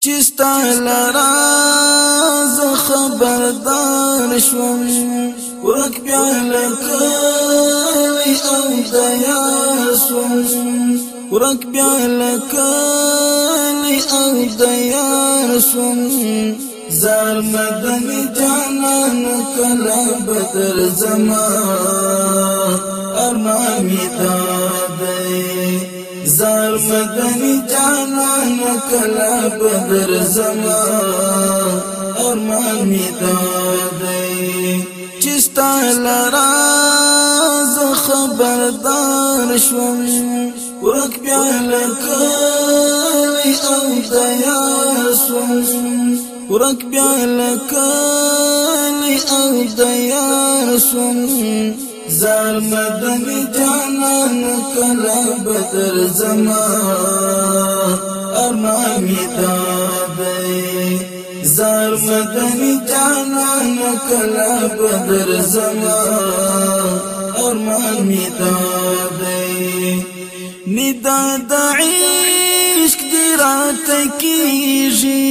چستا لرا ز خبردار شوم. ورک بیا لکلی أو دیا سوم ورک بیا لکلی أو دیا سوم زار مدنی جانان کلا بدر زمان ارمان می دادی. زار مدنی جانان کلا بدر زما ارمان می دادی. چستا لرا ز خبردار شوم. ورک بیا لکلی أو دیا سوم ورک بیا لکلی أو دیا سوم زار مدنی جانان کلا بدر زما مدنی جانان کلا بدر زما ارمانی دادی. ندا د عشق دی رات کیږي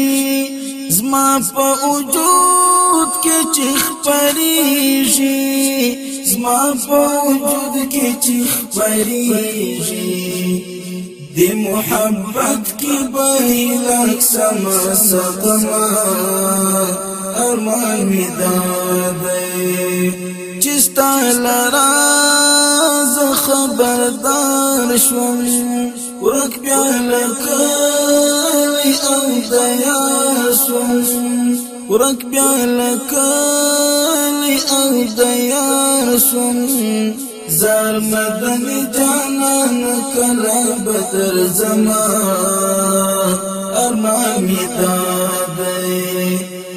زما په وجود کې چخ پریږي زما په وجود کې چې خبرېږي د محبت به لک سما سقما. أرمان می دادې چې ستاله ز خبردار شوم. ورک بیا لکه أو دیا شوم ورک بیا لکلی أو دیار سن زار مدنی جانان کلا بدر زمان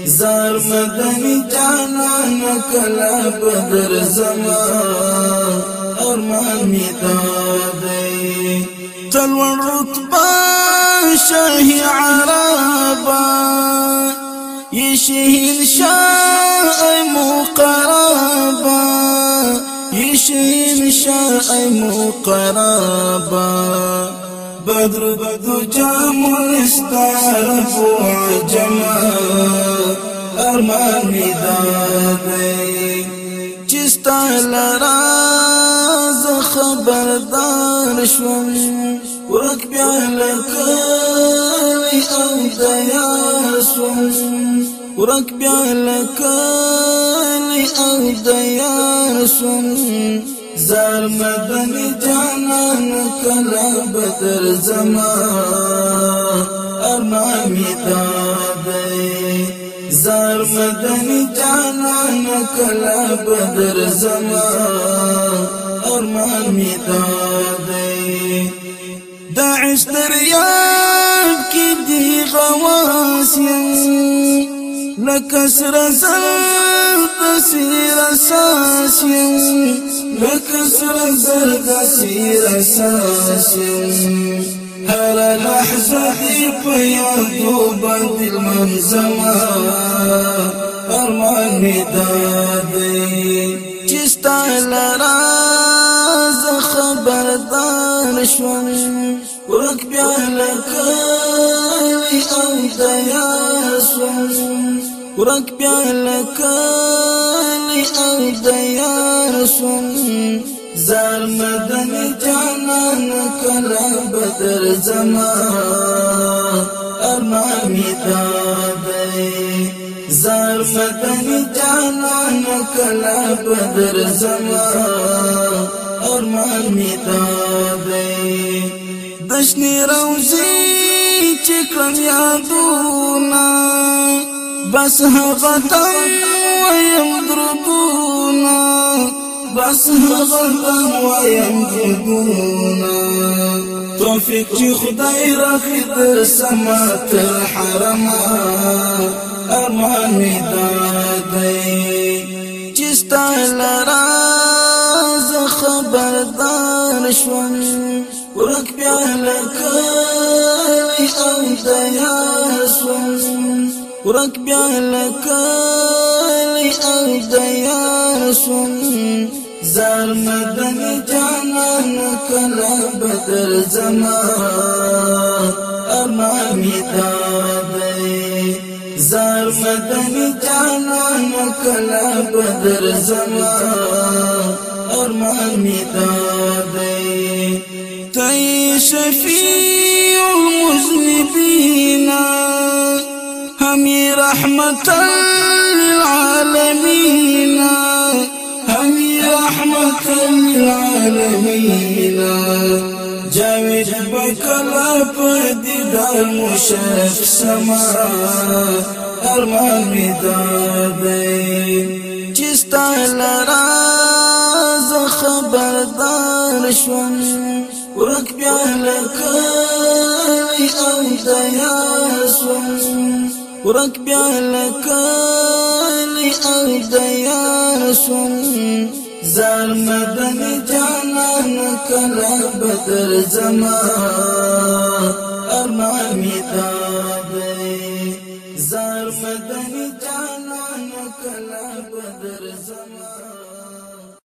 زار مدنی جانان کلا بدر زمان ارمانی دادی تلوان يشهي الشاء مقربا بدر جام استعرف وعجما أرماني دادي چستا لراز خبردار شوم. ورک بیا لکلی أو دیا سوم ورک بیا لکلی أو دیا سوم زار مدنی جانان کلا بدر زما ارمانی دادی زار مدنی جانان کلا بدر زما ارمانی دادی داعش درياب كدي غواسيا لكسر زل تسير اساسيا لكسر زل تسير اساسيا هر لحظة في يدوب المنزمة؟ أرماني دادي چستا لراز خبردار شوم ورک بیا لکلی أو دیا سوم ورک بیا لکلی او دیا سوم زار مدنی جانان کلا بدر زما ارمانی دادی زار مدنی جانان کلا بدر زما ارمانی دادی دشنی روزی چکرم یادونا بس هغتم ویم دربونا بس هغتم ویم دربونا. توفیق چې خدای در سمات الحرما ارمان می دادی چستا لراز خبردار شوم ورک بیا لکلی أو دیا سوم ورک بیا لکلی أو دیا سوم زار مدنی جانان کلا بدر زمان امامی دابه زار مدنی جانان کلا بدر زما ارمان می دادی تای شفیع المذنبین همی رحمت للعالمین همی رحمت للعالمین جاوید بکلا پر دیدار مشرف سما ارمان می دادی چستا لرا ز خبردار شوم ورک بیا لکای أو دیا سوم ورک بیا لکای او دیا سوم زار مدن جانان کلا بدر زما